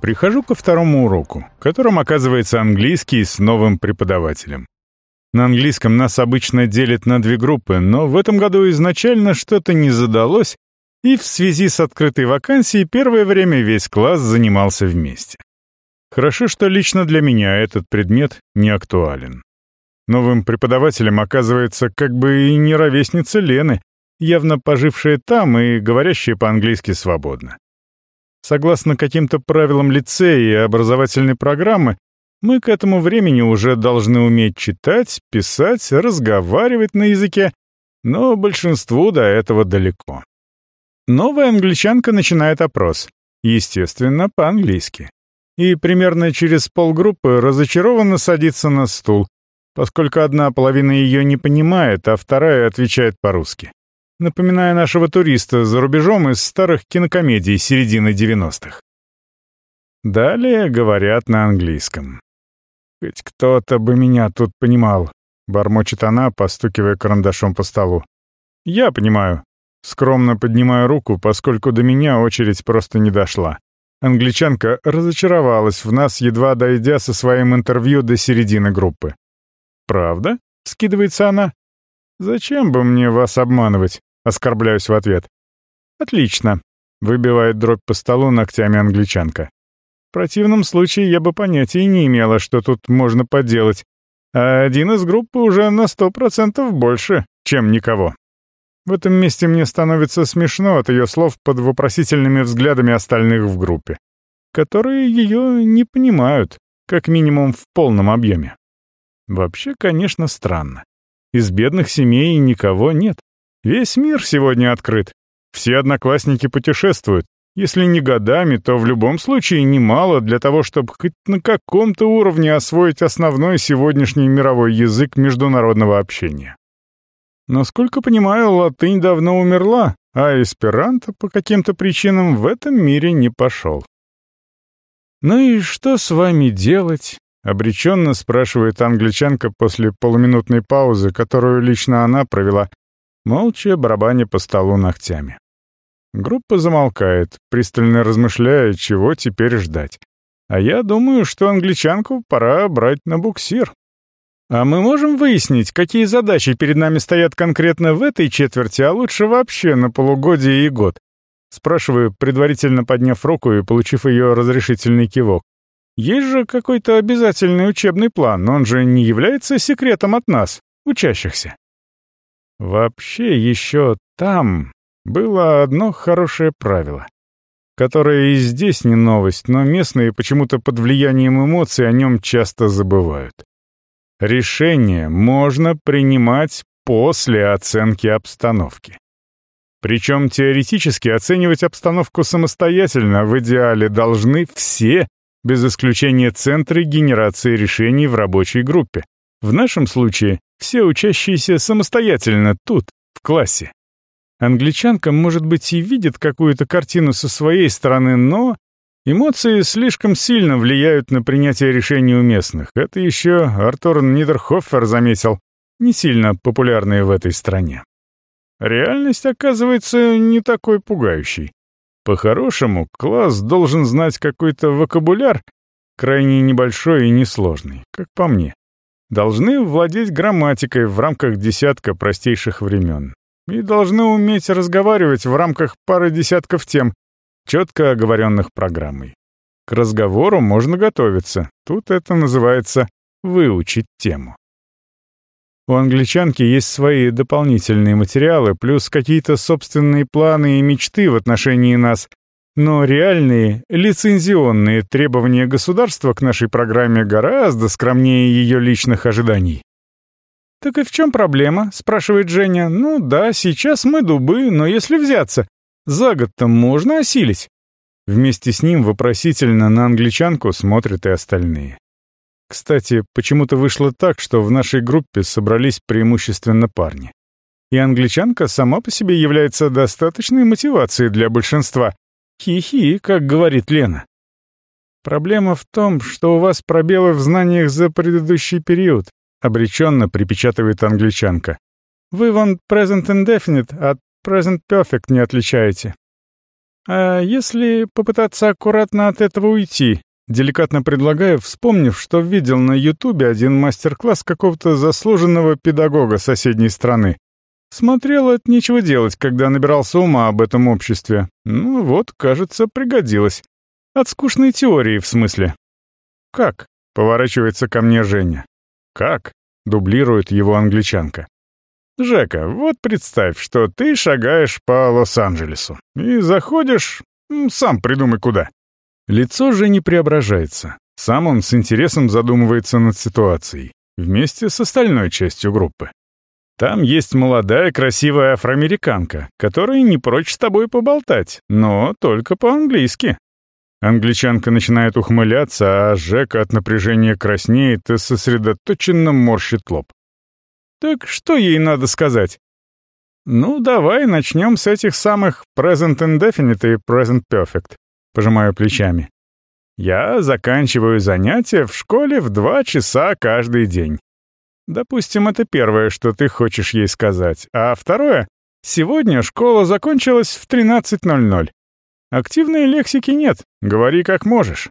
Прихожу ко второму уроку, которым оказывается английский с новым преподавателем. На английском нас обычно делят на две группы, но в этом году изначально что-то не задалось, и в связи с открытой вакансией первое время весь класс занимался вместе. Хорошо, что лично для меня этот предмет не актуален. Новым преподавателем оказывается как бы и не ровесница Лены, явно пожившая там и говорящая по-английски свободно. Согласно каким-то правилам лицея и образовательной программы, мы к этому времени уже должны уметь читать, писать, разговаривать на языке, но большинству до этого далеко. Новая англичанка начинает опрос, естественно, по-английски. И примерно через полгруппы разочарованно садится на стул, поскольку одна половина ее не понимает, а вторая отвечает по-русски. Напоминая нашего туриста за рубежом из старых кинокомедий середины 90-х. Далее говорят на английском. «Ведь кто-то бы меня тут понимал», — бормочет она, постукивая карандашом по столу. «Я понимаю». Скромно поднимаю руку, поскольку до меня очередь просто не дошла. Англичанка разочаровалась в нас, едва дойдя со своим интервью до середины группы. «Правда?» — скидывается она. «Зачем бы мне вас обманывать?» — оскорбляюсь в ответ. «Отлично», — выбивает дробь по столу ногтями англичанка. В противном случае я бы понятия не имела, что тут можно поделать. А один из группы уже на сто процентов больше, чем никого. В этом месте мне становится смешно от ее слов под вопросительными взглядами остальных в группе, которые ее не понимают, как минимум в полном объеме. Вообще, конечно, странно. Из бедных семей никого нет. Весь мир сегодня открыт. Все одноклассники путешествуют, если не годами, то в любом случае немало для того, чтобы хоть на каком-то уровне освоить основной сегодняшний мировой язык международного общения. Насколько понимаю, латынь давно умерла, а эсперанто по каким-то причинам в этом мире не пошел. «Ну и что с вами делать?» — обреченно спрашивает англичанка после полуминутной паузы, которую лично она провела, молча барабаня по столу ногтями. Группа замолкает, пристально размышляя, чего теперь ждать. А я думаю, что англичанку пора брать на буксир. А мы можем выяснить, какие задачи перед нами стоят конкретно в этой четверти, а лучше вообще на полугодие и год? Спрашиваю, предварительно подняв руку и получив ее разрешительный кивок. Есть же какой-то обязательный учебный план, он же не является секретом от нас, учащихся. Вообще еще там, было одно хорошее правило, которое и здесь не новость, но местные почему-то под влиянием эмоций о нем часто забывают. Решение можно принимать после оценки обстановки. Причем теоретически оценивать обстановку самостоятельно в идеале должны все, без исключения центры генерации решений в рабочей группе. В нашем случае все учащиеся самостоятельно тут, в классе. Англичанка, может быть, и видит какую-то картину со своей стороны, но эмоции слишком сильно влияют на принятие решений у местных. Это еще Артур Нидерхоффер заметил, не сильно популярные в этой стране. Реальность оказывается не такой пугающей. По-хорошему, класс должен знать какой-то вокабуляр, крайне небольшой и несложный, как по мне. Должны владеть грамматикой в рамках десятка простейших времен и должны уметь разговаривать в рамках пары десятков тем, четко оговоренных программой. К разговору можно готовиться, тут это называется «выучить тему». У англичанки есть свои дополнительные материалы, плюс какие-то собственные планы и мечты в отношении нас, но реальные, лицензионные требования государства к нашей программе гораздо скромнее ее личных ожиданий. «Так и в чем проблема?» — спрашивает Женя. «Ну да, сейчас мы дубы, но если взяться, за год-то можно осилить». Вместе с ним вопросительно на англичанку смотрят и остальные. Кстати, почему-то вышло так, что в нашей группе собрались преимущественно парни. И англичанка сама по себе является достаточной мотивацией для большинства. Хи-хи, как говорит Лена. Проблема в том, что у вас пробелы в знаниях за предыдущий период, — обреченно припечатывает англичанка. «Вы вон present indefinite от present perfect не отличаете». «А если попытаться аккуратно от этого уйти?» Деликатно предлагаю, вспомнив, что видел на Ютубе один мастер-класс какого-то заслуженного педагога соседней страны. Смотрел от нечего делать, когда набирался ума об этом обществе. Ну вот, кажется, пригодилось. От скучной теории, в смысле. «Как?» — поворачивается ко мне Женя. «Как?» — дублирует его англичанка. «Жека, вот представь, что ты шагаешь по Лос-Анджелесу и заходишь... Сам придумай куда. Лицо же не преображается. Сам он с интересом задумывается над ситуацией, вместе с остальной частью группы. Там есть молодая красивая афроамериканка, которая не прочь с тобой поболтать, но только по-английски. Англичанка начинает ухмыляться, а Жека от напряжения краснеет и сосредоточенно морщит лоб. Так что ей надо сказать? Ну, давай начнем с этих самых present indefinite и present perfect. Пожимаю плечами. Я заканчиваю занятия в школе в два часа каждый день. Допустим, это первое, что ты хочешь ей сказать. А второе — сегодня школа закончилась в 13.00. Активной лексики нет, говори как можешь.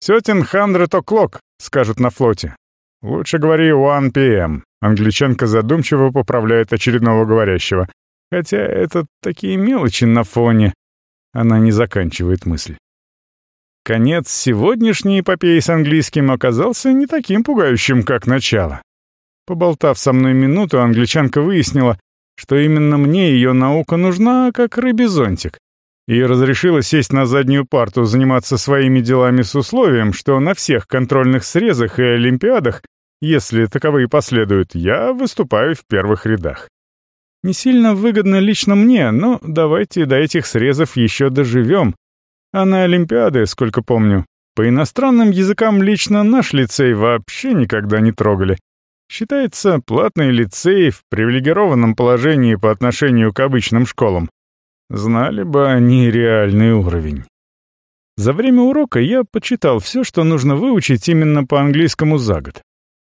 «Сетин хандрет о'клок», — скажут на флоте. Лучше говори «one p.m.» Англичанка задумчиво поправляет очередного говорящего. Хотя это такие мелочи на фоне. Она не заканчивает мысль. Конец сегодняшней эпопеи с английским оказался не таким пугающим, как начало. Поболтав со мной минуту, англичанка выяснила, что именно мне ее наука нужна, как рыбий зонтик, и разрешила сесть на заднюю парту заниматься своими делами с условием, что на всех контрольных срезах и олимпиадах, если таковые последуют, я выступаю в первых рядах. Не сильно выгодно лично мне, но давайте до этих срезов еще доживем. А на Олимпиады, сколько помню, по иностранным языкам лично наш лицей вообще никогда не трогали. Считается платный лицей в привилегированном положении по отношению к обычным школам. Знали бы они реальный уровень. За время урока я почитал все, что нужно выучить именно по английскому за год.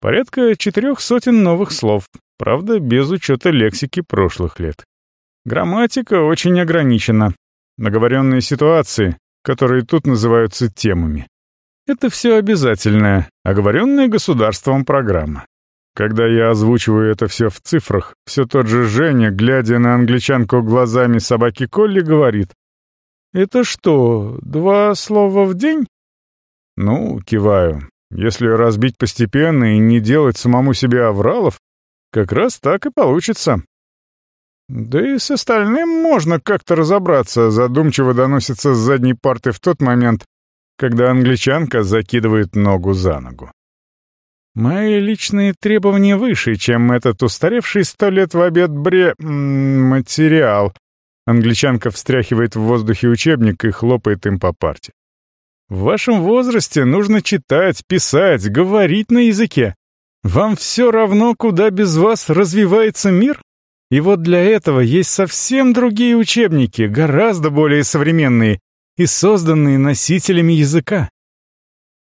Порядка четырех сотен новых слов, правда, без учета лексики прошлых лет. Грамматика очень ограничена. Наговоренные ситуации, которые тут называются темами. Это все обязательная, оговоренная государством программа. Когда я озвучиваю это все в цифрах, все тот же Женя, глядя на англичанку глазами собаки Колли, говорит, «Это что, два слова в день?» Ну, киваю. Если разбить постепенно и не делать самому себе авралов, как раз так и получится. Да и с остальным можно как-то разобраться, задумчиво доносится с задней парты в тот момент, когда англичанка закидывает ногу за ногу. Мои личные требования выше, чем этот устаревший сто лет в обед бре... материал. Англичанка встряхивает в воздухе учебник и хлопает им по парте. В вашем возрасте нужно читать, писать, говорить на языке. Вам все равно, куда без вас развивается мир? И вот для этого есть совсем другие учебники, гораздо более современные и созданные носителями языка.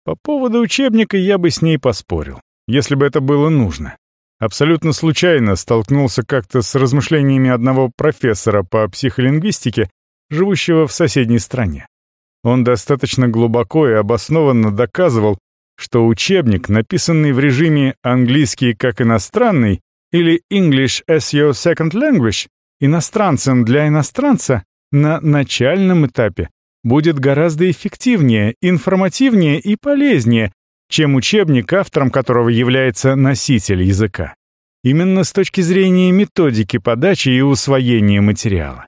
По поводу учебника я бы с ней поспорил, если бы это было нужно. Абсолютно случайно столкнулся как-то с размышлениями одного профессора по психолингвистике, живущего в соседней стране. Он достаточно глубоко и обоснованно доказывал, что учебник, написанный в режиме «английский как иностранный» или «English as your second language» иностранцем для иностранца на начальном этапе будет гораздо эффективнее, информативнее и полезнее, чем учебник, автором которого является носитель языка. Именно с точки зрения методики подачи и усвоения материала.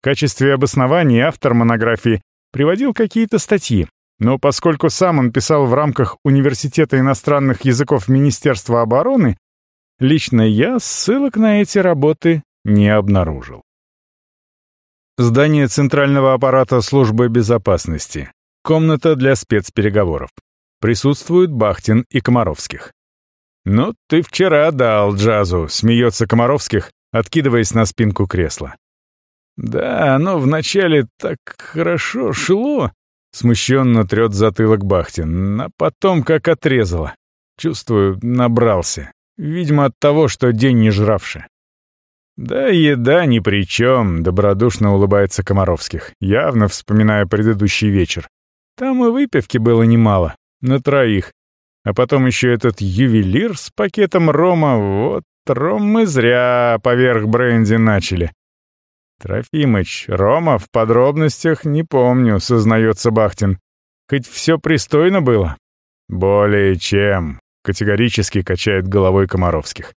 В качестве обоснования автор монографии приводил какие-то статьи, но поскольку сам он писал в рамках Университета иностранных языков Министерства обороны, лично я ссылок на эти работы не обнаружил. Здание Центрального аппарата службы безопасности. Комната для спецпереговоров. Присутствуют Бахтин и Комаровских. «Ну, ты вчера дал джазу», — смеется Комаровских, откидываясь на спинку кресла. «Да, оно вначале так хорошо шло», — смущенно трет затылок Бахтин, а потом как отрезало. Чувствую, набрался. Видимо, от того, что день не жравший. «Да еда ни при чем», — добродушно улыбается Комаровских, явно вспоминая предыдущий вечер. «Там и выпивки было немало, на троих. А потом еще этот ювелир с пакетом рома, вот ром мы зря поверх бренди начали». «Трофимыч, рома в подробностях не помню», — сознается Бахтин. «Хоть все пристойно было?» «Более чем», — категорически качает головой Комаровских.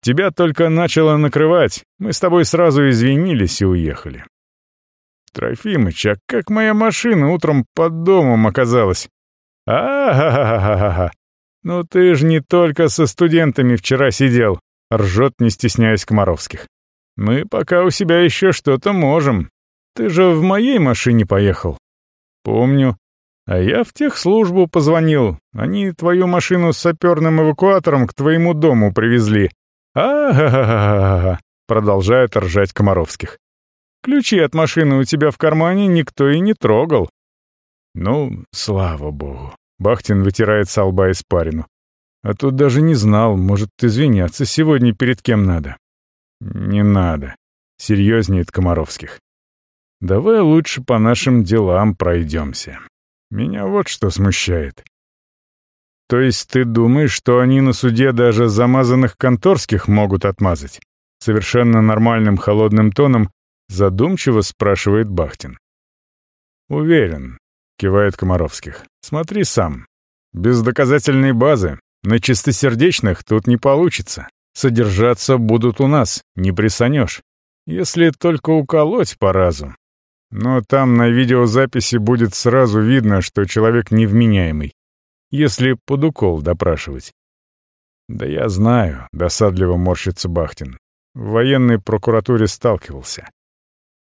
Тебя только начало накрывать, мы с тобой сразу извинились и уехали. Трофимыч, а как моя машина утром под домом оказалась? А-ха-ха-ха-ха! Ну ты ж не только со студентами вчера сидел, ржет, не стесняясь Комаровских. Мы пока у себя еще что-то можем. Ты же в моей машине поехал. Помню. А я в техслужбу позвонил. Они твою машину с саперным эвакуатором к твоему дому привезли а га га га га продолжает ржать Комаровских. «Ключи от машины у тебя в кармане никто и не трогал». «Ну, слава богу». Бахтин вытирает с лба испарину. «А тут даже не знал, может, извиняться сегодня перед кем надо». «Не надо», — серьезнеет Комаровских. «Давай лучше по нашим делам пройдемся. Меня вот что смущает. То есть ты думаешь, что они на суде даже замазанных конторских могут отмазать? Совершенно нормальным холодным тоном задумчиво спрашивает Бахтин. Уверен, кивает Комаровских. Смотри сам. Без доказательной базы на чистосердечных тут не получится. Содержаться будут у нас, не присанешь. Если только уколоть по разу. Но там на видеозаписи будет сразу видно, что человек невменяемый если под укол допрашивать. Да я знаю, досадливо морщится Бахтин. В военной прокуратуре сталкивался.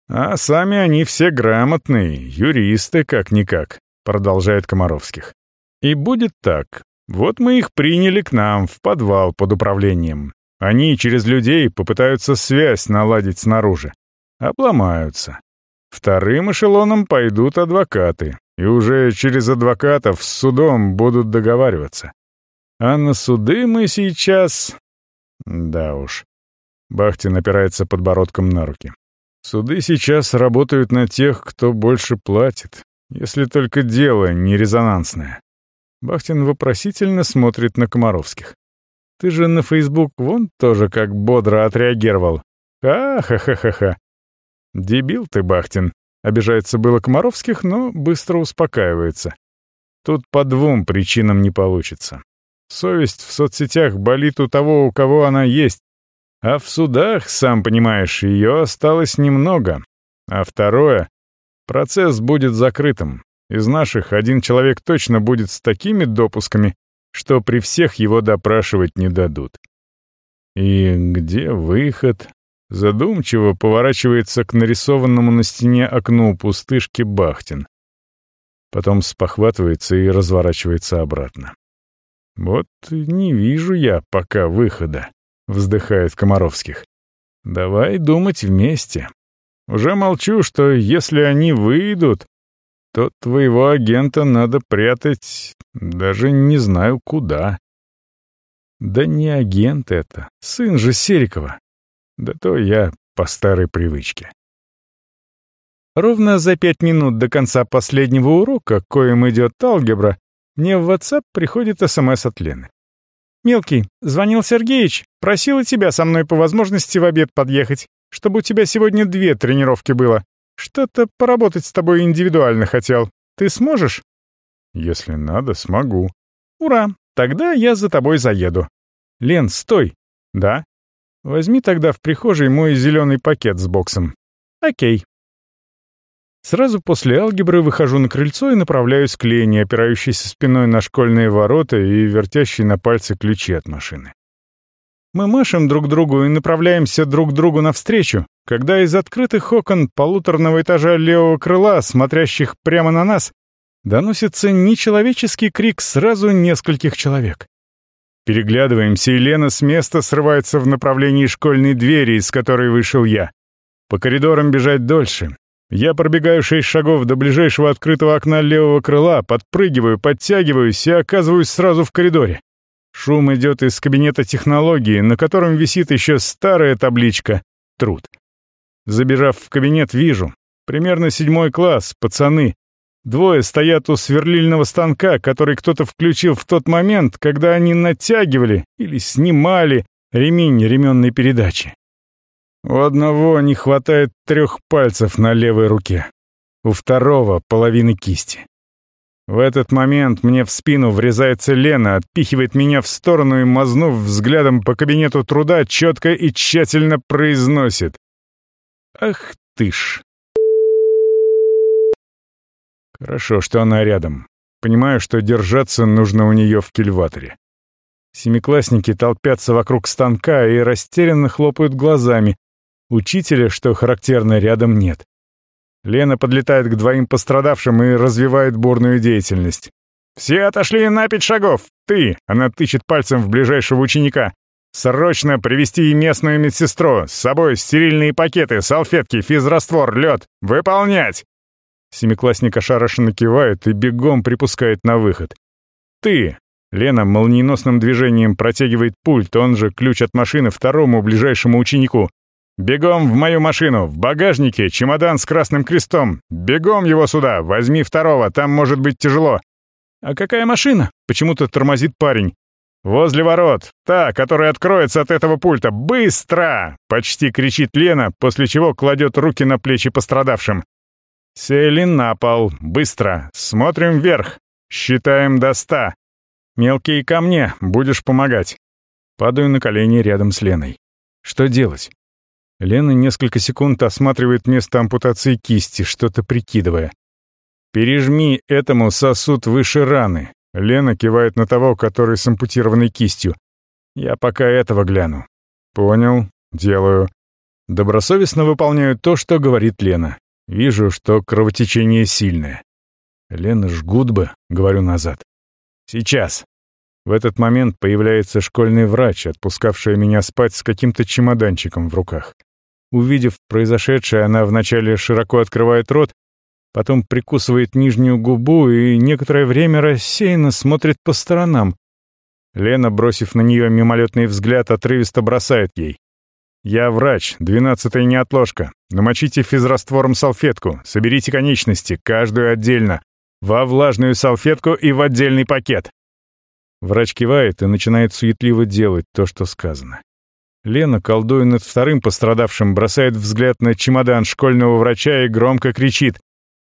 А сами они все грамотные, юристы как-никак, продолжает Комаровских. И будет так. Вот мы их приняли к нам в подвал под управлением. Они через людей попытаются связь наладить снаружи. Обломаются. Вторым эшелоном пойдут адвокаты, и уже через адвокатов с судом будут договариваться. А на суды мы сейчас... Да уж. Бахтин опирается подбородком на руки. Суды сейчас работают на тех, кто больше платит, если только дело не резонансное. Бахтин вопросительно смотрит на Комаровских. Ты же на Фейсбук вон тоже как бодро отреагировал. Ха-ха-ха-ха-ха. Дебил ты, Бахтин. Обижается было Комаровских, но быстро успокаивается. Тут по двум причинам не получится. Совесть в соцсетях болит у того, у кого она есть. А в судах, сам понимаешь, ее осталось немного. А второе — процесс будет закрытым. Из наших один человек точно будет с такими допусками, что при всех его допрашивать не дадут. И где выход? Задумчиво поворачивается к нарисованному на стене окну пустышки Бахтин. Потом спохватывается и разворачивается обратно. «Вот не вижу я пока выхода», — вздыхает Комаровских. «Давай думать вместе. Уже молчу, что если они выйдут, то твоего агента надо прятать даже не знаю куда». «Да не агент это, сын же Серикова. Да то я по старой привычке. Ровно за пять минут до конца последнего урока, коим идет алгебра, мне в WhatsApp приходит СМС от Лены. «Мелкий, звонил Сергеич, просила тебя со мной по возможности в обед подъехать, чтобы у тебя сегодня две тренировки было. Что-то поработать с тобой индивидуально хотел. Ты сможешь?» «Если надо, смогу». «Ура! Тогда я за тобой заеду». «Лен, стой!» «Да?» Возьми тогда в прихожей мой зеленый пакет с боксом. Окей. Сразу после алгебры выхожу на крыльцо и направляюсь к Лене, опирающейся спиной на школьные ворота и вертящей на пальце ключи от машины. Мы машем друг другу и направляемся друг другу навстречу, когда из открытых окон полуторного этажа левого крыла, смотрящих прямо на нас, доносится нечеловеческий крик сразу нескольких человек. Переглядываемся, и Лена с места срывается в направлении школьной двери, из которой вышел я. По коридорам бежать дольше. Я пробегаю шесть шагов до ближайшего открытого окна левого крыла, подпрыгиваю, подтягиваюсь и оказываюсь сразу в коридоре. Шум идет из кабинета технологии, на котором висит еще старая табличка труд. Забежав в кабинет, вижу. Примерно седьмой класс, пацаны. Двое стоят у сверлильного станка, который кто-то включил в тот момент, когда они натягивали или снимали ремень ременной передачи. У одного не хватает трех пальцев на левой руке, у второго — половины кисти. В этот момент мне в спину врезается Лена, отпихивает меня в сторону и, мазнув взглядом по кабинету труда, четко и тщательно произносит. «Ах ты ж!» Хорошо, что она рядом. Понимаю, что держаться нужно у нее в кильваторе. Семиклассники толпятся вокруг станка и растерянно хлопают глазами. Учителя, что характерно, рядом нет. Лена подлетает к двоим пострадавшим и развивает бурную деятельность. «Все отошли на пять шагов! Ты!» — она тычет пальцем в ближайшего ученика. «Срочно привести местную медсестру! С собой стерильные пакеты, салфетки, физраствор, лед! Выполнять!» Семиклассник ошарашенно кивает и бегом припускает на выход. «Ты!» Лена молниеносным движением протягивает пульт, он же ключ от машины второму ближайшему ученику. «Бегом в мою машину! В багажнике чемодан с красным крестом! Бегом его сюда! Возьми второго, там может быть тяжело!» «А какая машина?» — почему-то тормозит парень. «Возле ворот! Та, которая откроется от этого пульта! Быстро!» — почти кричит Лена, после чего кладет руки на плечи пострадавшим. «Сели на пол! Быстро! Смотрим вверх! Считаем до ста! Мелкие ко мне, будешь помогать!» Падаю на колени рядом с Леной. «Что делать?» Лена несколько секунд осматривает место ампутации кисти, что-то прикидывая. «Пережми этому сосуд выше раны». Лена кивает на того, который с ампутированной кистью. «Я пока этого гляну». «Понял. Делаю». Добросовестно выполняю то, что говорит Лена. Вижу, что кровотечение сильное. «Лена, жгут бы», — говорю назад. «Сейчас». В этот момент появляется школьный врач, отпускавшая меня спать с каким-то чемоданчиком в руках. Увидев произошедшее, она вначале широко открывает рот, потом прикусывает нижнюю губу и некоторое время рассеянно смотрит по сторонам. Лена, бросив на нее мимолетный взгляд, отрывисто бросает ей. «Я врач, двенадцатая неотложка. Намочите физраствором салфетку, соберите конечности, каждую отдельно, во влажную салфетку и в отдельный пакет». Врач кивает и начинает суетливо делать то, что сказано. Лена, колдуя над вторым пострадавшим, бросает взгляд на чемодан школьного врача и громко кричит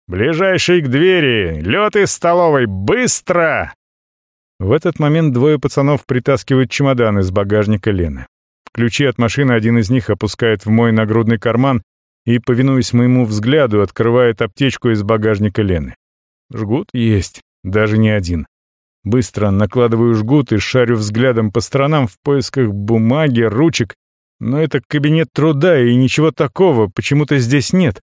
«Ближайший к двери! Лед из столовой! Быстро!» В этот момент двое пацанов притаскивают чемодан из багажника Лены. Ключи от машины один из них опускает в мой нагрудный карман и, повинуясь моему взгляду, открывает аптечку из багажника Лены. Жгут есть, даже не один. Быстро накладываю жгут и шарю взглядом по сторонам в поисках бумаги, ручек. Но это кабинет труда, и ничего такого почему-то здесь нет.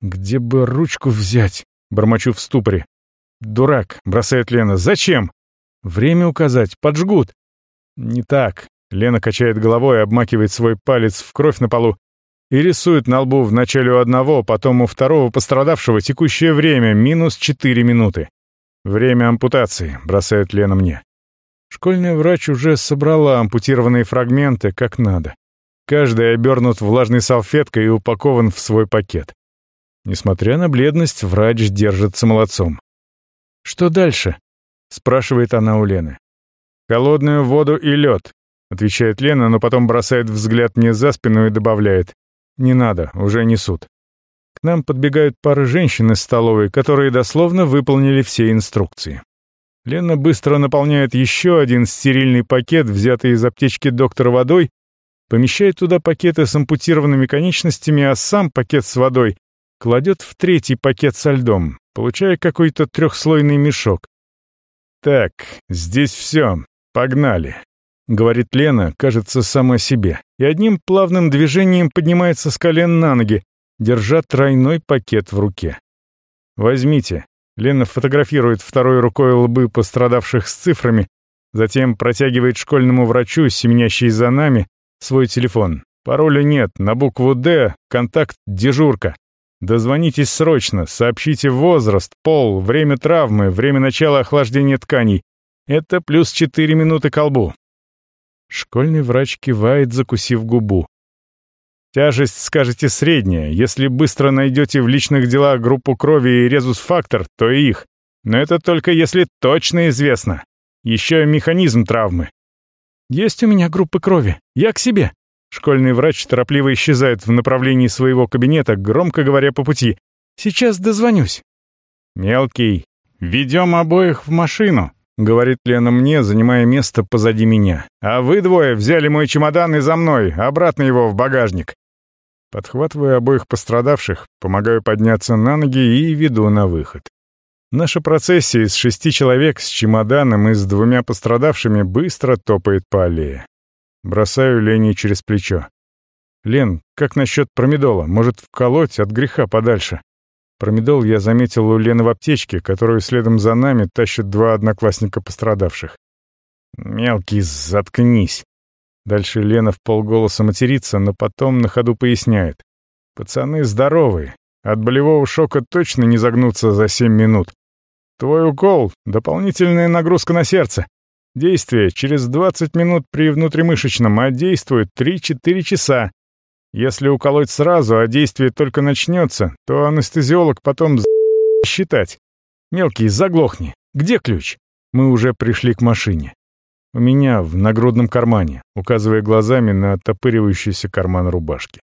Где бы ручку взять? Бормочу в ступоре. «Дурак», — бросает Лена. «Зачем?» «Время указать, поджгут». «Не так». Лена качает головой обмакивает свой палец в кровь на полу и рисует на лбу вначале у одного, потом у второго пострадавшего текущее время — минус четыре минуты. «Время ампутации», — бросает Лена мне. Школьный врач уже собрала ампутированные фрагменты как надо. Каждый обернут влажной салфеткой и упакован в свой пакет. Несмотря на бледность, врач держится молодцом. «Что дальше?» — спрашивает она у Лены. «Холодную воду и лед», — отвечает Лена, но потом бросает взгляд мне за спину и добавляет. «Не надо, уже несут». К нам подбегают пары женщин из столовой, которые дословно выполнили все инструкции. Лена быстро наполняет еще один стерильный пакет, взятый из аптечки доктора водой, помещает туда пакеты с ампутированными конечностями, а сам пакет с водой кладет в третий пакет со льдом, получая какой-то трехслойный мешок. «Так, здесь все. Погнали», — говорит Лена, кажется, сама себе, и одним плавным движением поднимается с колен на ноги, держа тройной пакет в руке. «Возьмите». Лена фотографирует второй рукой лбы пострадавших с цифрами, затем протягивает школьному врачу, семенящий за нами, свой телефон. Пароля нет, на букву «Д», контакт «Дежурка». Дозвонитесь срочно, сообщите возраст, пол, время травмы, время начала охлаждения тканей. Это плюс четыре минуты к колбу. Школьный врач кивает, закусив губу. Тяжесть, скажете, средняя. Если быстро найдете в личных делах группу крови и резус-фактор, то и их. Но это только если точно известно. Еще механизм травмы. Есть у меня группы крови. Я к себе. Школьный врач торопливо исчезает в направлении своего кабинета, громко говоря по пути. «Сейчас дозвонюсь». «Мелкий, ведем обоих в машину», — говорит Лена мне, занимая место позади меня. «А вы двое взяли мой чемодан и за мной, обратно его в багажник». Подхватываю обоих пострадавших, помогаю подняться на ноги и веду на выход. Наша процессия из шести человек с чемоданом и с двумя пострадавшими быстро топает по аллее. Бросаю Лене через плечо. «Лен, как насчет промедола? Может, вколоть от греха подальше?» Промедол я заметил у Лены в аптечке, которую следом за нами тащат два одноклассника пострадавших. «Мелкий, заткнись!» Дальше Лена в полголоса матерится, но потом на ходу поясняет. «Пацаны здоровые. От болевого шока точно не загнутся за семь минут. Твой укол — дополнительная нагрузка на сердце. Действие через 20 минут при внутримышечном, а действует 3-4 часа. Если уколоть сразу, а действие только начнется, то анестезиолог потом считать. Мелкий, заглохни. Где ключ? Мы уже пришли к машине. У меня в нагрудном кармане, указывая глазами на оттопыривающийся карман рубашки.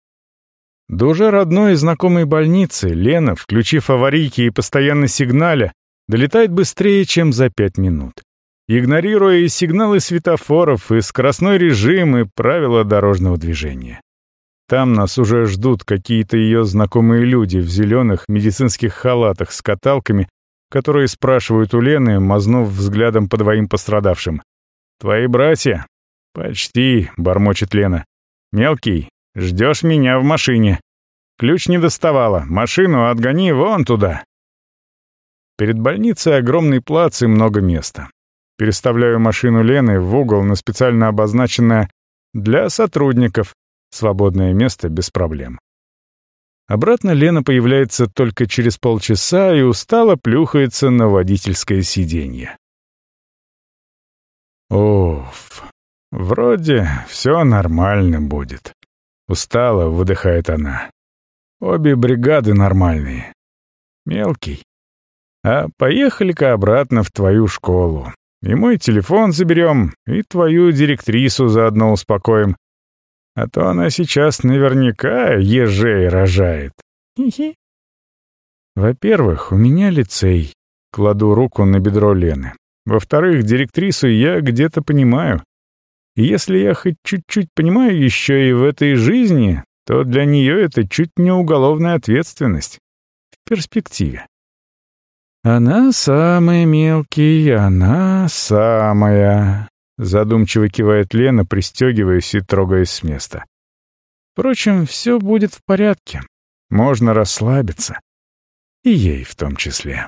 До уже родной и знакомой больницы Лена, включив аварийки и постоянно сигналя, долетает быстрее, чем за пять минут игнорируя и сигналы светофоров, и скоростной режим, и правила дорожного движения. Там нас уже ждут какие-то ее знакомые люди в зеленых медицинских халатах с каталками, которые спрашивают у Лены, мазнув взглядом по двоим пострадавшим. «Твои братья?» «Почти», — бормочет Лена. «Мелкий, ждешь меня в машине. Ключ не доставала, машину отгони вон туда». Перед больницей огромный плац и много места. Переставляю машину Лены в угол на специально обозначенное «для сотрудников». Свободное место без проблем. Обратно Лена появляется только через полчаса и устало плюхается на водительское сиденье. Оф, вроде все нормально будет. Устало выдыхает она. Обе бригады нормальные. Мелкий. А поехали-ка обратно в твою школу. И мой телефон заберем, и твою директрису заодно успокоим. А то она сейчас наверняка ежей рожает. Хи-хи. Во-первых, у меня лицей. Кладу руку на бедро Лены. Во-вторых, директрису я где-то понимаю. И если я хоть чуть-чуть понимаю еще и в этой жизни, то для нее это чуть не уголовная ответственность. В перспективе. «Она самая мелкий, она самая...» Задумчиво кивает Лена, пристегиваясь и трогаясь с места. «Впрочем, все будет в порядке. Можно расслабиться. И ей в том числе».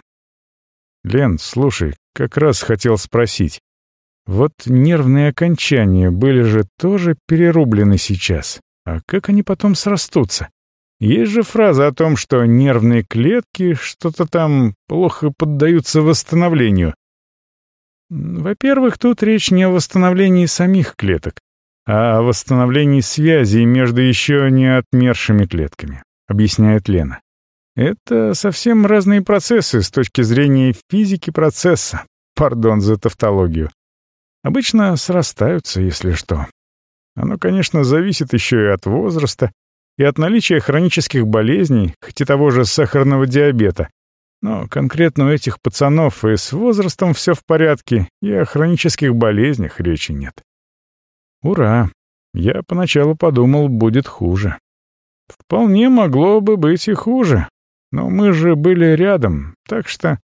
«Лен, слушай, как раз хотел спросить. Вот нервные окончания были же тоже перерублены сейчас. А как они потом срастутся? Есть же фраза о том, что нервные клетки что-то там плохо поддаются восстановлению. Во-первых, тут речь не о восстановлении самих клеток, а о восстановлении связей между еще не отмершими клетками, объясняет Лена. Это совсем разные процессы с точки зрения физики процесса. Пардон за тавтологию. Обычно срастаются, если что. Оно, конечно, зависит еще и от возраста, и от наличия хронических болезней, хоть и того же сахарного диабета. Но конкретно у этих пацанов и с возрастом все в порядке, и о хронических болезнях речи нет. Ура! Я поначалу подумал, будет хуже. Вполне могло бы быть и хуже. Но мы же были рядом, так что...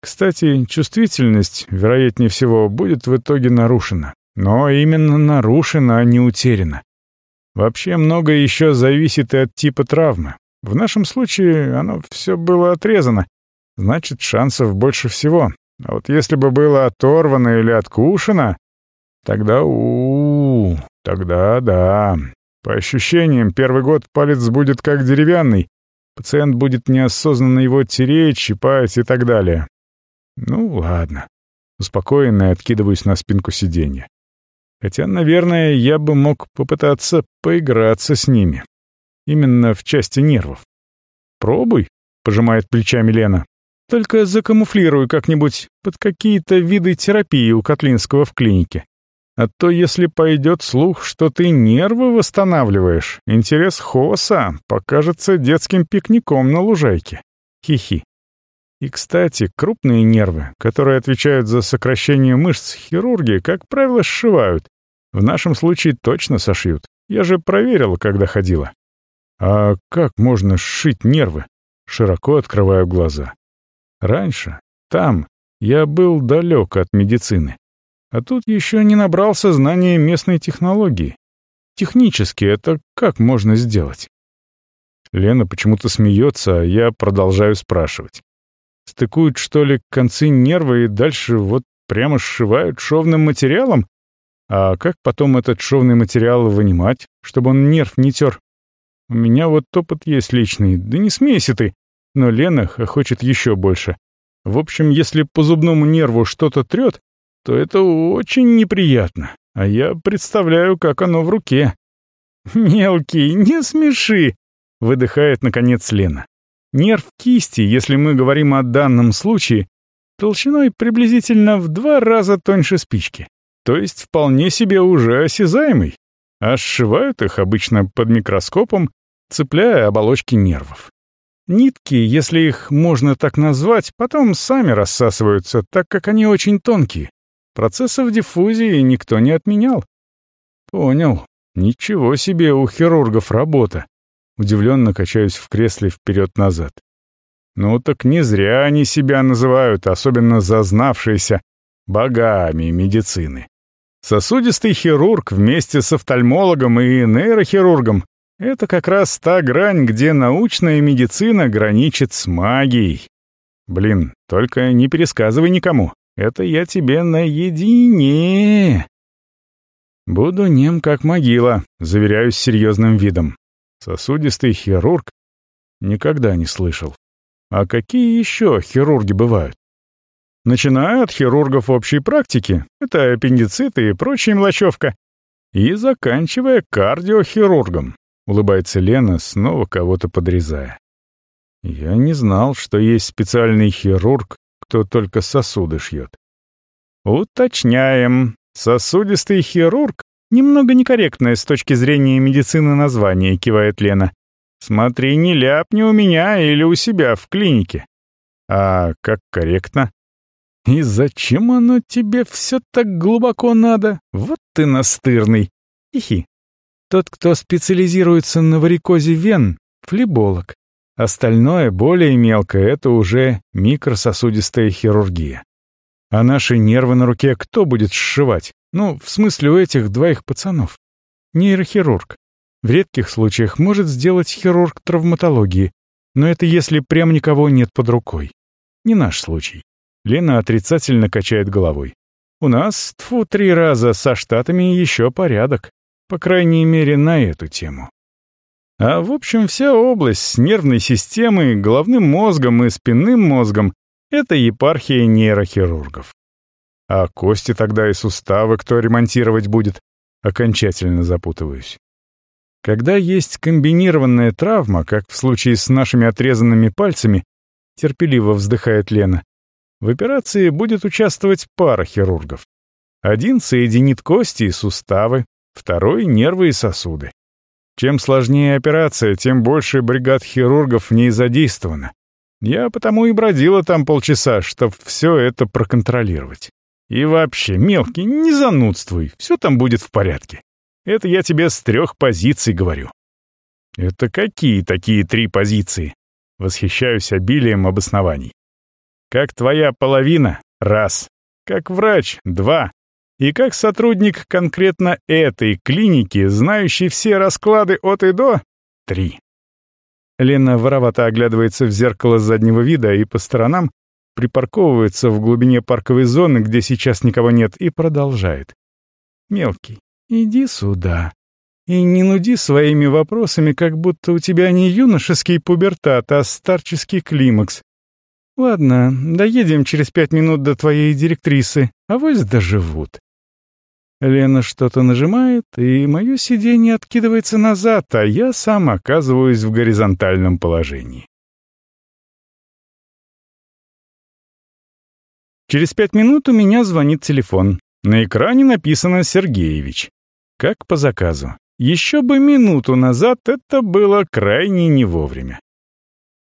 Кстати, чувствительность, вероятнее всего, будет в итоге нарушена. Но именно нарушена, а не утеряна. Вообще многое еще зависит и от типа травмы. В нашем случае оно все было отрезано. Значит, шансов больше всего. А вот если бы было оторвано или откушено, тогда у, -у, -у тогда да. По ощущениям, первый год палец будет как деревянный. Пациент будет неосознанно его тереть, щипать и так далее. Ну, ладно. Успокоенно откидываюсь на спинку сиденья. Хотя, наверное, я бы мог попытаться поиграться с ними. Именно в части нервов. «Пробуй», — пожимает плечами Лена. «Только закамуфлируй как-нибудь под какие-то виды терапии у Котлинского в клинике. А то, если пойдет слух, что ты нервы восстанавливаешь, интерес Хоса покажется детским пикником на лужайке. Хи-хи. И, кстати, крупные нервы, которые отвечают за сокращение мышц хирурги, как правило, сшивают. В нашем случае точно сошьют. Я же проверила, когда ходила. А как можно сшить нервы? Широко открываю глаза. Раньше, там, я был далек от медицины. А тут еще не набрался знания местной технологии. Технически это как можно сделать? Лена почему-то смеется, а я продолжаю спрашивать. Стыкуют, что ли, концы нерва и дальше вот прямо сшивают шовным материалом? А как потом этот шовный материал вынимать, чтобы он нерв не тер? У меня вот опыт есть личный, да не смейся ты. Но Лена хочет еще больше. В общем, если по зубному нерву что-то трет, то это очень неприятно. А я представляю, как оно в руке. «Мелкий, не смеши!» — выдыхает, наконец, Лена. Нерв кисти, если мы говорим о данном случае, толщиной приблизительно в два раза тоньше спички, то есть вполне себе уже осязаемый, а сшивают их обычно под микроскопом, цепляя оболочки нервов. Нитки, если их можно так назвать, потом сами рассасываются, так как они очень тонкие. Процессов диффузии никто не отменял. Понял. Ничего себе у хирургов работа. Удивленно качаюсь в кресле вперед-назад. Ну так не зря они себя называют, особенно зазнавшиеся, богами медицины. Сосудистый хирург вместе с офтальмологом и нейрохирургом — это как раз та грань, где научная медицина граничит с магией. Блин, только не пересказывай никому. Это я тебе наедине. Буду нем как могила, заверяюсь серьезным видом. Сосудистый хирург? Никогда не слышал. А какие еще хирурги бывают? Начиная от хирургов общей практики, это аппендициты и прочая мелочевка, и заканчивая кардиохирургом, улыбается Лена, снова кого-то подрезая. Я не знал, что есть специальный хирург, кто только сосуды шьет. Уточняем. Сосудистый хирург «Немного некорректное с точки зрения медицины название», — кивает Лена. «Смотри, не ляпни у меня или у себя в клинике». «А как корректно?» «И зачем оно тебе все так глубоко надо? Вот ты настырный!» Хи-хи. Тот, кто специализируется на варикозе вен, флеболог. Остальное, более мелкое, это уже микрососудистая хирургия. А наши нервы на руке кто будет сшивать? Ну, в смысле у этих двоих пацанов. Нейрохирург. В редких случаях может сделать хирург травматологии, но это если прям никого нет под рукой. Не наш случай. Лена отрицательно качает головой. У нас, тфу, три раза со штатами еще порядок. По крайней мере, на эту тему. А в общем, вся область с нервной системой, головным мозгом и спинным мозгом — это епархия нейрохирургов. А кости тогда и суставы кто ремонтировать будет? Окончательно запутываюсь. Когда есть комбинированная травма, как в случае с нашими отрезанными пальцами, терпеливо вздыхает Лена, в операции будет участвовать пара хирургов. Один соединит кости и суставы, второй — нервы и сосуды. Чем сложнее операция, тем больше бригад хирургов в ней задействовано. Я потому и бродила там полчаса, чтобы все это проконтролировать. И вообще, мелкий, не занудствуй, все там будет в порядке. Это я тебе с трех позиций говорю. Это какие такие три позиции? Восхищаюсь обилием обоснований. Как твоя половина — раз. Как врач — два. И как сотрудник конкретно этой клиники, знающий все расклады от и до — три. Лена воровато оглядывается в зеркало заднего вида и по сторонам, припарковывается в глубине парковой зоны, где сейчас никого нет, и продолжает. «Мелкий, иди сюда. И не нуди своими вопросами, как будто у тебя не юношеский пубертат, а старческий климакс. Ладно, доедем через пять минут до твоей директрисы, а вось доживут». Лена что-то нажимает, и мое сиденье откидывается назад, а я сам оказываюсь в горизонтальном положении. Через пять минут у меня звонит телефон. На экране написано «Сергеевич». Как по заказу. Еще бы минуту назад это было крайне не вовремя.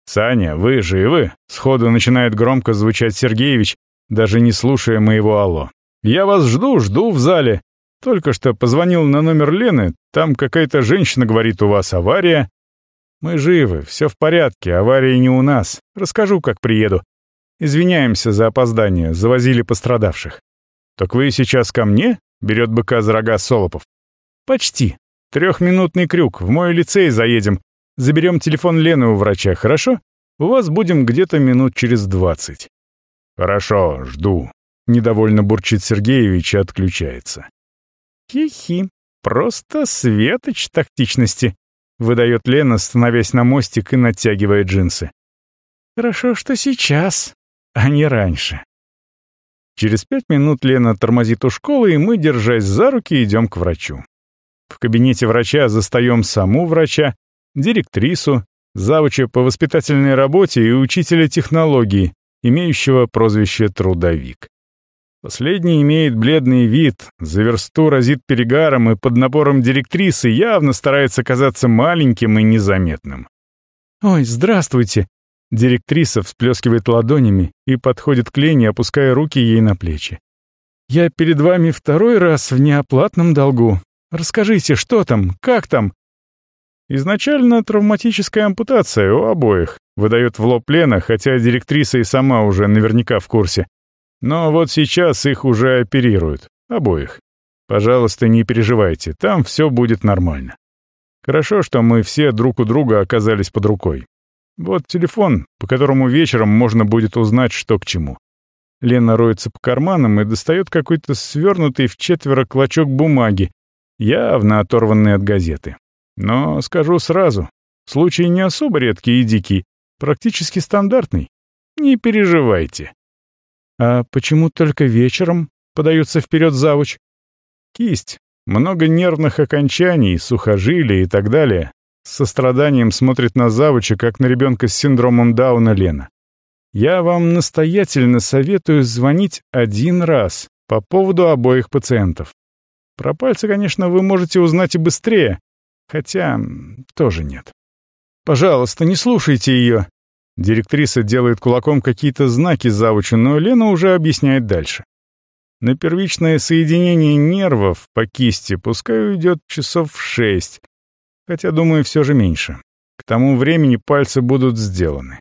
«Саня, вы живы?» — сходу начинает громко звучать Сергеевич, даже не слушая моего «Алло». «Я вас жду, жду в зале. Только что позвонил на номер Лены, там какая-то женщина говорит, у вас авария». «Мы живы, все в порядке, аварии не у нас. Расскажу, как приеду. Извиняемся за опоздание, завозили пострадавших. Так вы сейчас ко мне? Берет быка за рога Солопов. Почти. Трехминутный крюк, в мой лицей заедем. Заберем телефон Лены у врача, хорошо? У вас будем где-то минут через двадцать. Хорошо, жду. Недовольно бурчит Сергеевич и отключается. Хи-хи, просто светоч тактичности, выдает Лена, становясь на мостик и натягивая джинсы. Хорошо, что сейчас, а не раньше. Через пять минут Лена тормозит у школы, и мы, держась за руки, идем к врачу. В кабинете врача застаем саму врача, директрису, завуча по воспитательной работе и учителя технологии, имеющего прозвище «трудовик». Последний имеет бледный вид, за версту разит перегаром и под напором директрисы явно старается казаться маленьким и незаметным. «Ой, здравствуйте!» Директриса всплескивает ладонями и подходит к Лене, опуская руки ей на плечи. «Я перед вами второй раз в неоплатном долгу. Расскажите, что там, как там?» Изначально травматическая ампутация у обоих, выдает в лоб Лена, хотя директриса и сама уже наверняка в курсе. Но вот сейчас их уже оперируют, обоих. Пожалуйста, не переживайте, там все будет нормально. Хорошо, что мы все друг у друга оказались под рукой. Вот телефон, по которому вечером можно будет узнать, что к чему. Лена роется по карманам и достает какой-то свернутый в четверо клочок бумаги, явно оторванный от газеты. Но скажу сразу, случай не особо редкий и дикий, практически стандартный. Не переживайте. А почему только вечером подаются вперед завуч? Кисть, много нервных окончаний, сухожилия и так далее. С состраданием смотрит на завуча, как на ребенка с синдромом Дауна Лена. Я вам настоятельно советую звонить один раз по поводу обоих пациентов. Про пальцы, конечно, вы можете узнать и быстрее, хотя тоже нет. Пожалуйста, не слушайте ее. Директриса делает кулаком какие-то знаки завучу, но Лена уже объясняет дальше. На первичное соединение нервов по кисти пускай уйдет часов шесть, Хотя, думаю, все же меньше. К тому времени пальцы будут сделаны.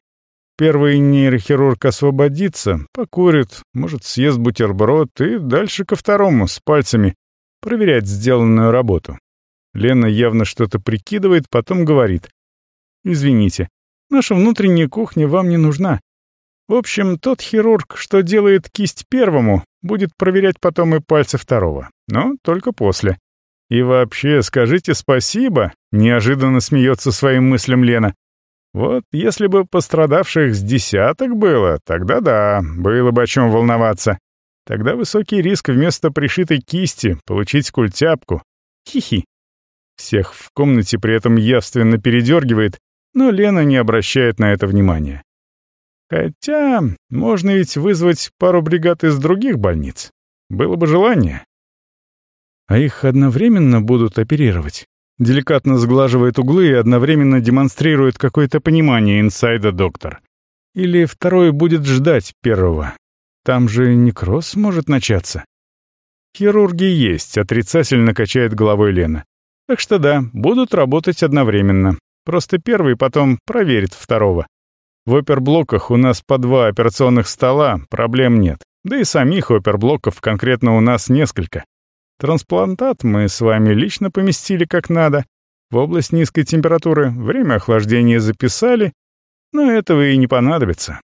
Первый нейрохирург освободится, покурит, может, съест бутерброд и дальше ко второму с пальцами проверять сделанную работу. Лена явно что-то прикидывает, потом говорит. «Извините, наша внутренняя кухня вам не нужна. В общем, тот хирург, что делает кисть первому, будет проверять потом и пальцы второго, но только после. И вообще, скажите спасибо, неожиданно смеется своим мыслям Лена. Вот если бы пострадавших с десяток было, тогда да, было бы о чем волноваться. Тогда высокий риск вместо пришитой кисти получить культяпку. Хи-хи. Всех в комнате при этом явственно передергивает, но Лена не обращает на это внимания. Хотя можно ведь вызвать пару бригад из других больниц. Было бы желание. А их одновременно будут оперировать. Деликатно сглаживает углы и одновременно демонстрирует какое-то понимание инсайда доктор. Или второй будет ждать первого. Там же некроз может начаться. Хирурги есть, отрицательно качает головой Лена. Так что да, будут работать одновременно. Просто первый потом проверит второго. В оперблоках у нас по два операционных стола, проблем нет. Да и самих оперблоков конкретно у нас несколько. Трансплантат мы с вами лично поместили как надо. В область низкой температуры время охлаждения записали, но этого и не понадобится.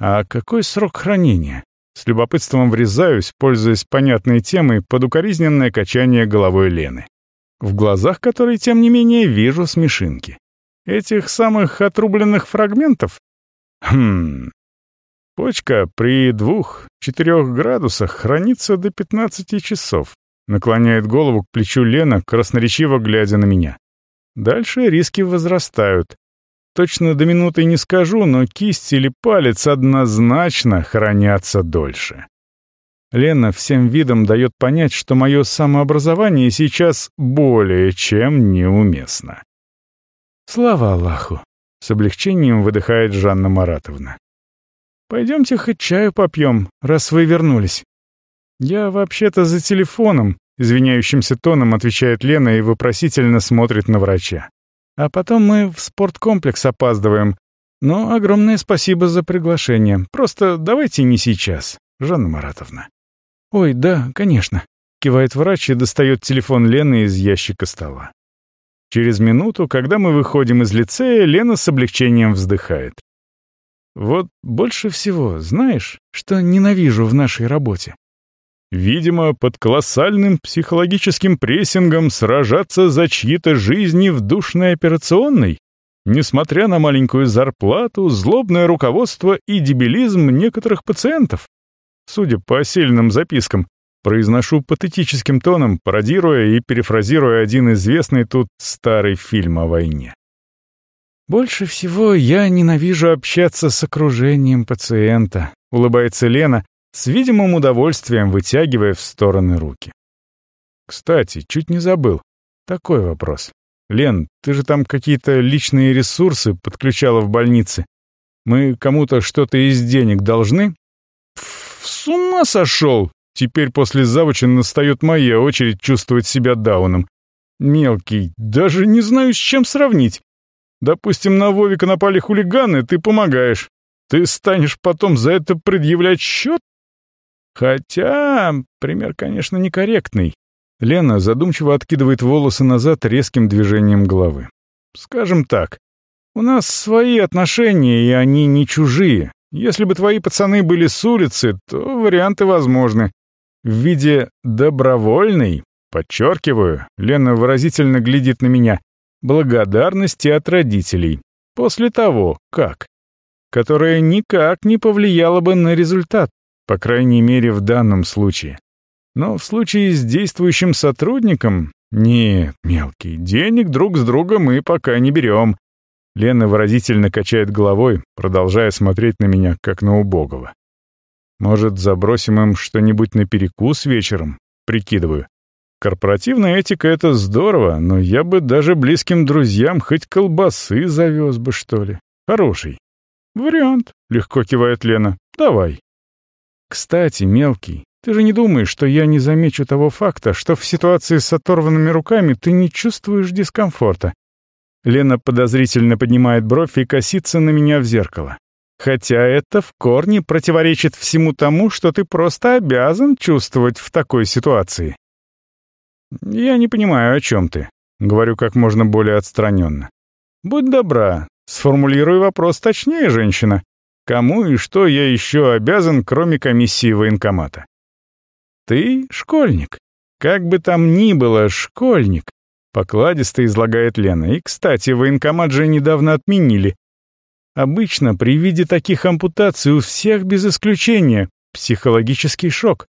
А какой срок хранения? С любопытством врезаюсь, пользуясь понятной темой под укоризненное качание головой Лены. В глазах которой, тем не менее, вижу смешинки. Этих самых отрубленных фрагментов? Хм, Почка при двух-четырех градусах хранится до 15 часов. Наклоняет голову к плечу Лена, красноречиво глядя на меня. Дальше риски возрастают. Точно до минуты не скажу, но кисть или палец однозначно хранятся дольше. Лена всем видом дает понять, что мое самообразование сейчас более чем неуместно. «Слава Аллаху!» — с облегчением выдыхает Жанна Маратовна. «Пойдемте хоть чаю попьем, раз вы вернулись». «Я вообще-то за телефоном», — извиняющимся тоном отвечает Лена и вопросительно смотрит на врача. «А потом мы в спорткомплекс опаздываем. Но огромное спасибо за приглашение. Просто давайте не сейчас, Жанна Маратовна». «Ой, да, конечно», — кивает врач и достает телефон Лены из ящика стола. Через минуту, когда мы выходим из лицея, Лена с облегчением вздыхает. «Вот больше всего, знаешь, что ненавижу в нашей работе?» Видимо, под колоссальным психологическим прессингом сражаться за чьи-то жизни в душной операционной, несмотря на маленькую зарплату, злобное руководство и дебилизм некоторых пациентов. Судя по осельным запискам, произношу патетическим тоном, пародируя и перефразируя один известный тут старый фильм о войне. «Больше всего я ненавижу общаться с окружением пациента», — улыбается Лена, с видимым удовольствием вытягивая в стороны руки. «Кстати, чуть не забыл. Такой вопрос. Лен, ты же там какие-то личные ресурсы подключала в больнице. Мы кому-то что-то из денег должны?» С ума сошел!» Теперь после завуча настает моя очередь чувствовать себя дауном. Мелкий, даже не знаю, с чем сравнить. Допустим, на Вовика напали хулиганы, ты помогаешь. Ты станешь потом за это предъявлять счет? Хотя, пример, конечно, некорректный. Лена задумчиво откидывает волосы назад резким движением головы. Скажем так, у нас свои отношения, и они не чужие. Если бы твои пацаны были с улицы, то варианты возможны. В виде добровольной, подчеркиваю, Лена выразительно глядит на меня, благодарности от родителей. После того, как. Которая никак не повлияла бы на результат, по крайней мере в данном случае. Но в случае с действующим сотрудником... Нет, мелкий, денег друг с друга мы пока не берем. Лена выразительно качает головой, продолжая смотреть на меня, как на убогого. «Может, забросим им что-нибудь на перекус вечером?» Прикидываю. Корпоративная этика — это здорово, но я бы даже близким друзьям хоть колбасы завез бы, что ли. Хороший. Вариант, — легко кивает Лена. Давай. Кстати, мелкий, ты же не думаешь, что я не замечу того факта, что в ситуации с оторванными руками ты не чувствуешь дискомфорта? Лена подозрительно поднимает бровь и косится на меня в зеркало. Хотя это в корне противоречит всему тому, что ты просто обязан чувствовать в такой ситуации. «Я не понимаю, о чем ты», — говорю как можно более отстраненно. «Будь добра, сформулируй вопрос точнее, женщина. Кому и что я еще обязан, кроме комиссии военкомата?» «Ты школьник. Как бы там ни было, школьник. Покладисто излагает Лена. И, кстати, военкомат же недавно отменили. Обычно при виде таких ампутаций у всех без исключения психологический шок.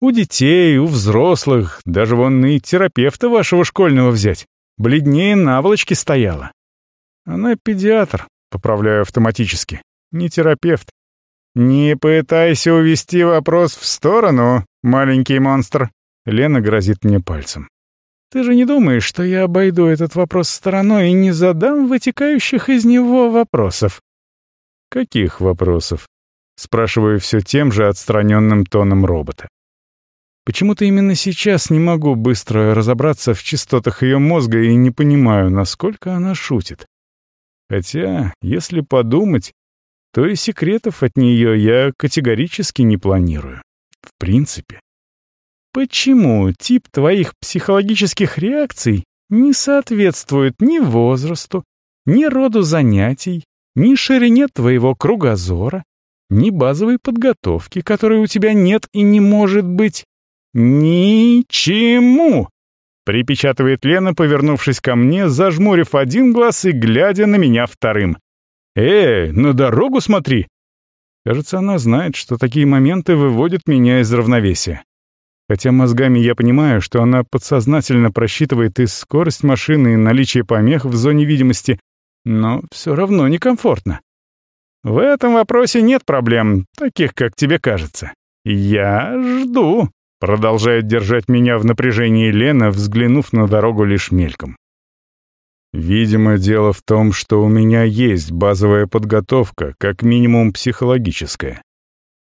У детей, у взрослых, даже вон и терапевта вашего школьного взять. Бледнее наволочки стояла. Она педиатр, поправляю автоматически, не терапевт. «Не пытайся увести вопрос в сторону, маленький монстр», — Лена грозит мне пальцем. Ты же не думаешь, что я обойду этот вопрос стороной и не задам вытекающих из него вопросов?» «Каких вопросов?» — спрашиваю все тем же отстраненным тоном робота. Почему-то именно сейчас не могу быстро разобраться в частотах ее мозга и не понимаю, насколько она шутит. Хотя, если подумать, то и секретов от нее я категорически не планирую. В принципе. Почему тип твоих психологических реакций не соответствует ни возрасту, ни роду занятий, ни ширине твоего кругозора, ни базовой подготовки, которой у тебя нет и не может быть? Ничему! Припечатывает Лена, повернувшись ко мне, зажмурив один глаз и глядя на меня вторым. «Эй, на дорогу смотри!» Кажется, она знает, что такие моменты выводят меня из равновесия. Хотя мозгами я понимаю, что она подсознательно просчитывает и скорость машины, и наличие помех в зоне видимости, но все равно некомфортно. В этом вопросе нет проблем, таких, как тебе кажется. Я жду, продолжает держать меня в напряжении Лена, взглянув на дорогу лишь мельком. Видимо, дело в том, что у меня есть базовая подготовка, как минимум психологическая.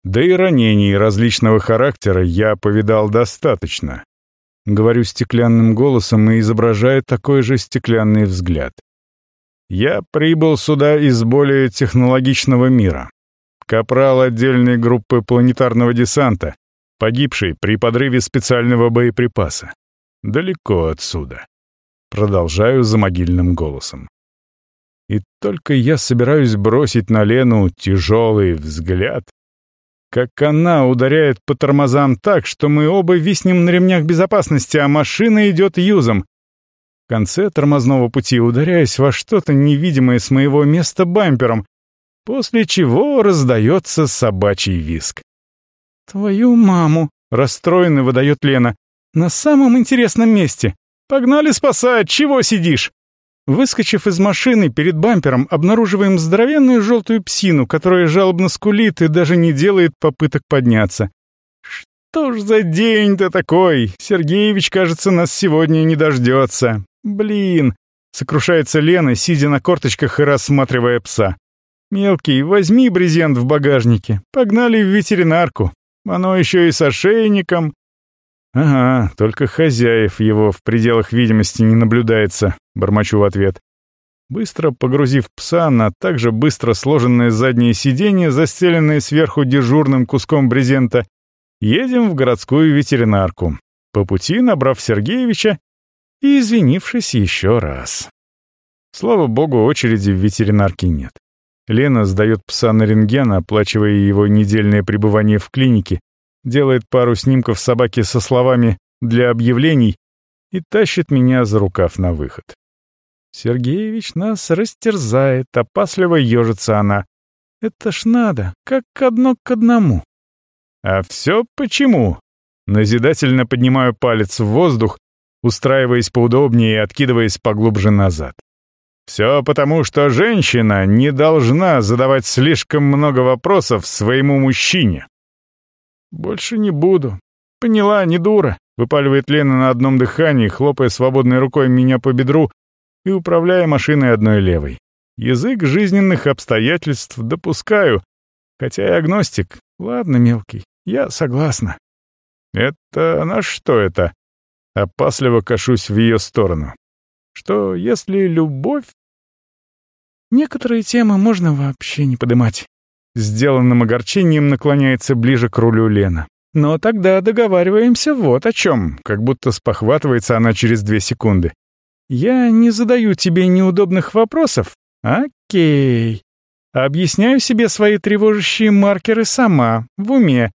Да и ранений различного характера я повидал достаточно. Говорю стеклянным голосом и изображаю такой же стеклянный взгляд. Я прибыл сюда из более технологичного мира. Капрал отдельной группы планетарного десанта, погибший при подрыве специального боеприпаса. Далеко отсюда. Продолжаю за могильным голосом. И только я собираюсь бросить на Лену тяжелый взгляд, как она ударяет по тормозам так, что мы оба виснем на ремнях безопасности, а машина идет юзом. В конце тормозного пути ударяясь во что-то невидимое с моего места бампером, после чего раздается собачий виск. «Твою маму!» — расстроенно выдает Лена. «На самом интересном месте. Погнали спасать, чего сидишь?» Выскочив из машины, перед бампером обнаруживаем здоровенную желтую псину, которая жалобно скулит и даже не делает попыток подняться. «Что ж за день-то такой? Сергеевич, кажется, нас сегодня не дождется. Блин!» — сокрушается Лена, сидя на корточках и рассматривая пса. «Мелкий, возьми брезент в багажнике. Погнали в ветеринарку. Оно еще и с ошейником. «Ага, только хозяев его в пределах видимости не наблюдается», — бормочу в ответ. Быстро погрузив пса на также быстро сложенное заднее сиденье, застеленное сверху дежурным куском брезента, едем в городскую ветеринарку, по пути набрав Сергеевича и извинившись еще раз. Слава богу, очереди в ветеринарке нет. Лена сдает пса на рентген, оплачивая его недельное пребывание в клинике, делает пару снимков собаки со словами «для объявлений» и тащит меня за рукав на выход. Сергеевич нас растерзает, опасливо ежится она. Это ж надо, как одно к одному. А все почему? Назидательно поднимаю палец в воздух, устраиваясь поудобнее и откидываясь поглубже назад. Все потому, что женщина не должна задавать слишком много вопросов своему мужчине. «Больше не буду. Поняла, не дура», — выпаливает Лена на одном дыхании, хлопая свободной рукой меня по бедру и управляя машиной одной левой. Язык жизненных обстоятельств допускаю, хотя и агностик. Ладно, мелкий, я согласна. Это на что это? Опасливо кашусь в ее сторону. Что, если любовь... Некоторые темы можно вообще не подымать. Сделанным огорчением наклоняется ближе к рулю Лена. «Но тогда договариваемся вот о чем», как будто спохватывается она через две секунды. «Я не задаю тебе неудобных вопросов? Окей. Объясняю себе свои тревожащие маркеры сама, в уме.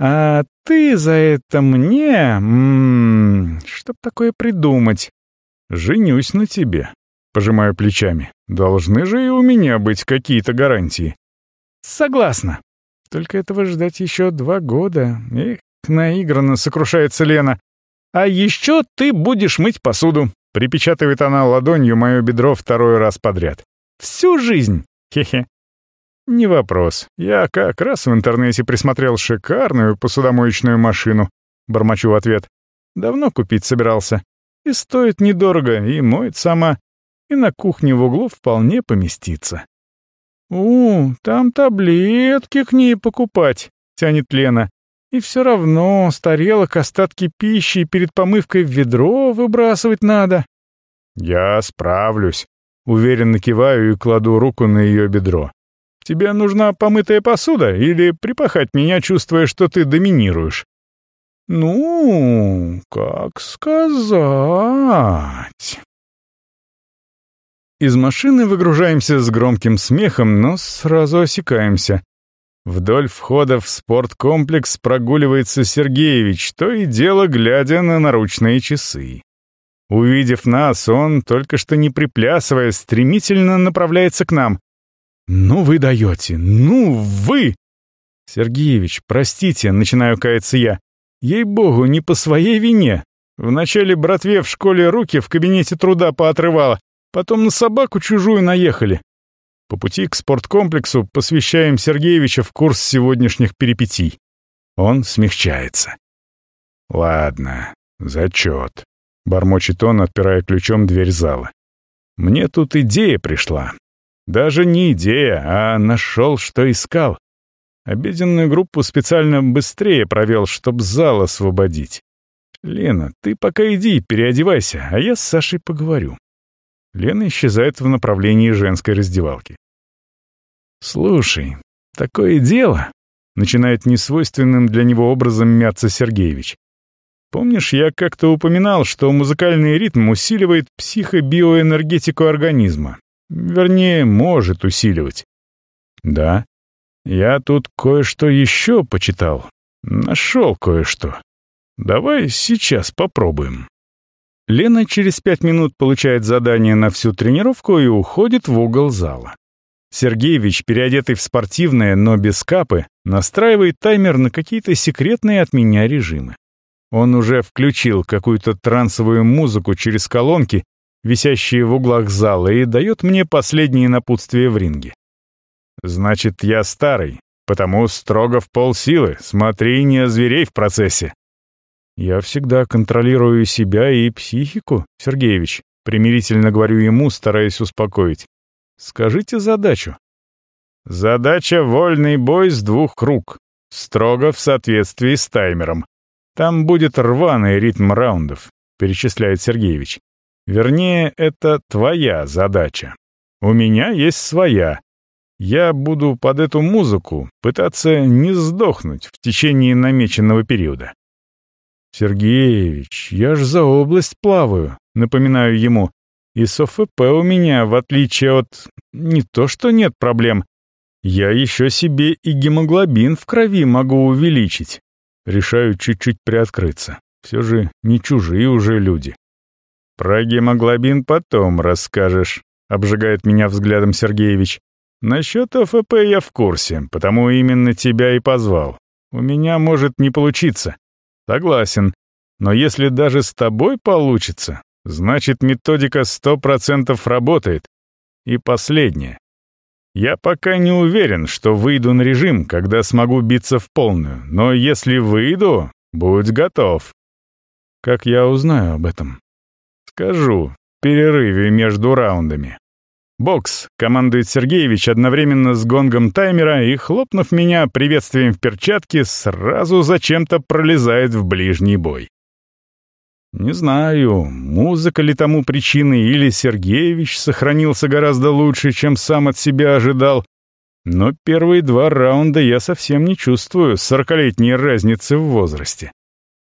А ты за это мне... М -м, чтоб такое придумать? Женюсь на тебе». Пожимаю плечами. «Должны же и у меня быть какие-то гарантии». Согласна. Только этого ждать еще два года. Эх, наигранно сокрушается Лена. А еще ты будешь мыть посуду. Припечатывает она ладонью мое бедро второй раз подряд. Всю жизнь. Хе-хе. Не вопрос. Я как раз в интернете присмотрел шикарную посудомоечную машину. Бормочу в ответ. Давно купить собирался. И стоит недорого, и моет сама. И на кухне в углу вполне поместится. «У, там таблетки к ней покупать», — тянет Лена. «И все равно с тарелок остатки пищи перед помывкой в ведро выбрасывать надо». «Я справлюсь», — уверенно киваю и кладу руку на ее бедро. «Тебе нужна помытая посуда или припахать меня, чувствуя, что ты доминируешь?» «Ну, как сказать...» Из машины выгружаемся с громким смехом, но сразу осекаемся. Вдоль входа в спорткомплекс прогуливается Сергеевич, то и дело глядя на наручные часы. Увидев нас, он, только что не приплясывая, стремительно направляется к нам. «Ну вы даете! Ну вы!» «Сергеевич, простите», — начинаю каяться я. Ей-богу, не по своей вине. Вначале братве в школе руки в кабинете труда поотрывала, потом на собаку чужую наехали. По пути к спорткомплексу посвящаем Сергеевича в курс сегодняшних перипетий. Он смягчается. «Ладно, зачет», — бормочет он, отпирая ключом дверь зала. «Мне тут идея пришла. Даже не идея, а нашел, что искал. Обеденную группу специально быстрее провел, чтоб зал освободить. Лена, ты пока иди, переодевайся, а я с Сашей поговорю». Лена исчезает в направлении женской раздевалки. «Слушай, такое дело», — начинает несвойственным для него образом мяться Сергеевич. «Помнишь, я как-то упоминал, что музыкальный ритм усиливает психобиоэнергетику организма? Вернее, может усиливать». «Да. Я тут кое-что еще почитал. Нашел кое-что. Давай сейчас попробуем». Лена через пять минут получает задание на всю тренировку и уходит в угол зала. Сергеевич, переодетый в спортивное, но без капы, настраивает таймер на какие-то секретные от меня режимы. Он уже включил какую-то трансовую музыку через колонки, висящие в углах зала, и дает мне последние напутствия в ринге. «Значит, я старый, потому строго в полсилы, смотри, не озверей в процессе». «Я всегда контролирую себя и психику, Сергеевич», примирительно говорю ему, стараясь успокоить. Скажите задачу. Задача — вольный бой с двух рук, строго в соответствии с таймером. Там будет рваный ритм раундов, перечисляет Сергеевич. Вернее, это твоя задача. У меня есть своя. Я буду под эту музыку пытаться не сдохнуть в течение намеченного периода. «Сергеевич, я ж за область плаваю», — напоминаю ему. И с ОФП у меня, в отличие от... Не то что нет проблем. Я еще себе и гемоглобин в крови могу увеличить. Решаю чуть-чуть приоткрыться. Все же не чужие уже люди. Про гемоглобин потом расскажешь, обжигает меня взглядом Сергеевич. Насчет ОФП я в курсе, потому именно тебя и позвал. У меня может не получиться. Согласен. Но если даже с тобой получится, Значит, методика сто процентов работает. И последнее. Я пока не уверен, что выйду на режим, когда смогу биться в полную, но если выйду, будь готов. Как я узнаю об этом? Скажу, в перерыве между раундами. Бокс, командует Сергеевич одновременно с гонгом таймера и, хлопнув меня приветствием в перчатке, сразу зачем-то пролезает в ближний бой. Не знаю, музыка ли тому причиной, или Сергеевич сохранился гораздо лучше, чем сам от себя ожидал. Но первые два раунда я совсем не чувствую сорокалетней разницы в возрасте.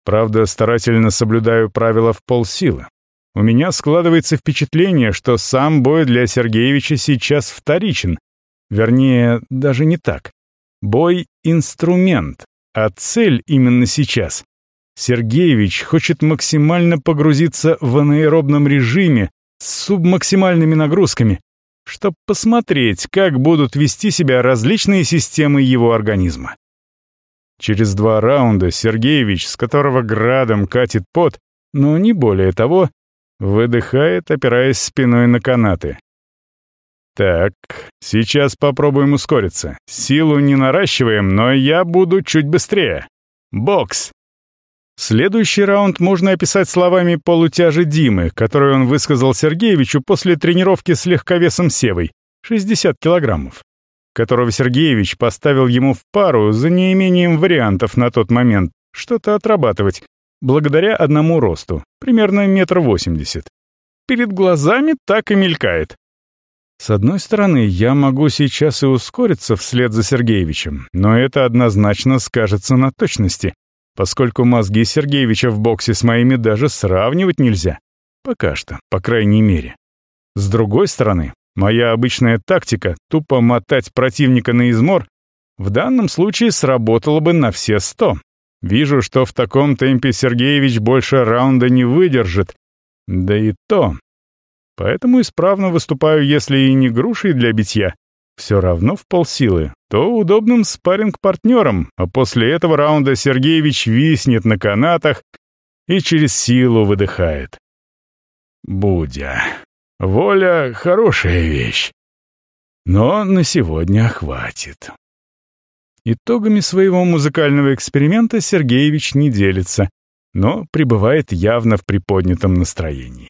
Правда, старательно соблюдаю правила в полсилы. У меня складывается впечатление, что сам бой для Сергеевича сейчас вторичен. Вернее, даже не так. Бой — инструмент, а цель именно сейчас Сергеевич хочет максимально погрузиться в анаэробном режиме с субмаксимальными нагрузками, чтобы посмотреть, как будут вести себя различные системы его организма. Через два раунда Сергеевич, с которого градом катит пот, но не более того, выдыхает, опираясь спиной на канаты. Так, сейчас попробуем ускориться. Силу не наращиваем, но я буду чуть быстрее. Бокс! Следующий раунд можно описать словами полутяжи Димы, который он высказал Сергеевичу после тренировки с легковесом Севой, 60 килограммов, которого Сергеевич поставил ему в пару за неимением вариантов на тот момент что-то отрабатывать, благодаря одному росту, примерно метр восемьдесят. Перед глазами так и мелькает. С одной стороны, я могу сейчас и ускориться вслед за Сергеевичем, но это однозначно скажется на точности, поскольку мозги Сергеевича в боксе с моими даже сравнивать нельзя. Пока что, по крайней мере. С другой стороны, моя обычная тактика — тупо мотать противника на измор — в данном случае сработала бы на все сто. Вижу, что в таком темпе Сергеевич больше раунда не выдержит. Да и то. Поэтому исправно выступаю, если и не грушей для битья, все равно в полсилы, то удобным спарринг-партнером, а после этого раунда Сергеевич виснет на канатах и через силу выдыхает. Будя. Воля — хорошая вещь. Но на сегодня хватит. Итогами своего музыкального эксперимента Сергеевич не делится, но пребывает явно в приподнятом настроении.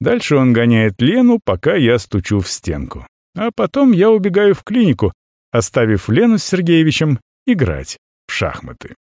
Дальше он гоняет Лену, пока я стучу в стенку. А потом я убегаю в клинику, оставив Лену с Сергеевичем играть в шахматы.